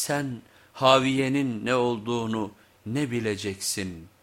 sen haviyenin ne olduğunu ne bileceksin?''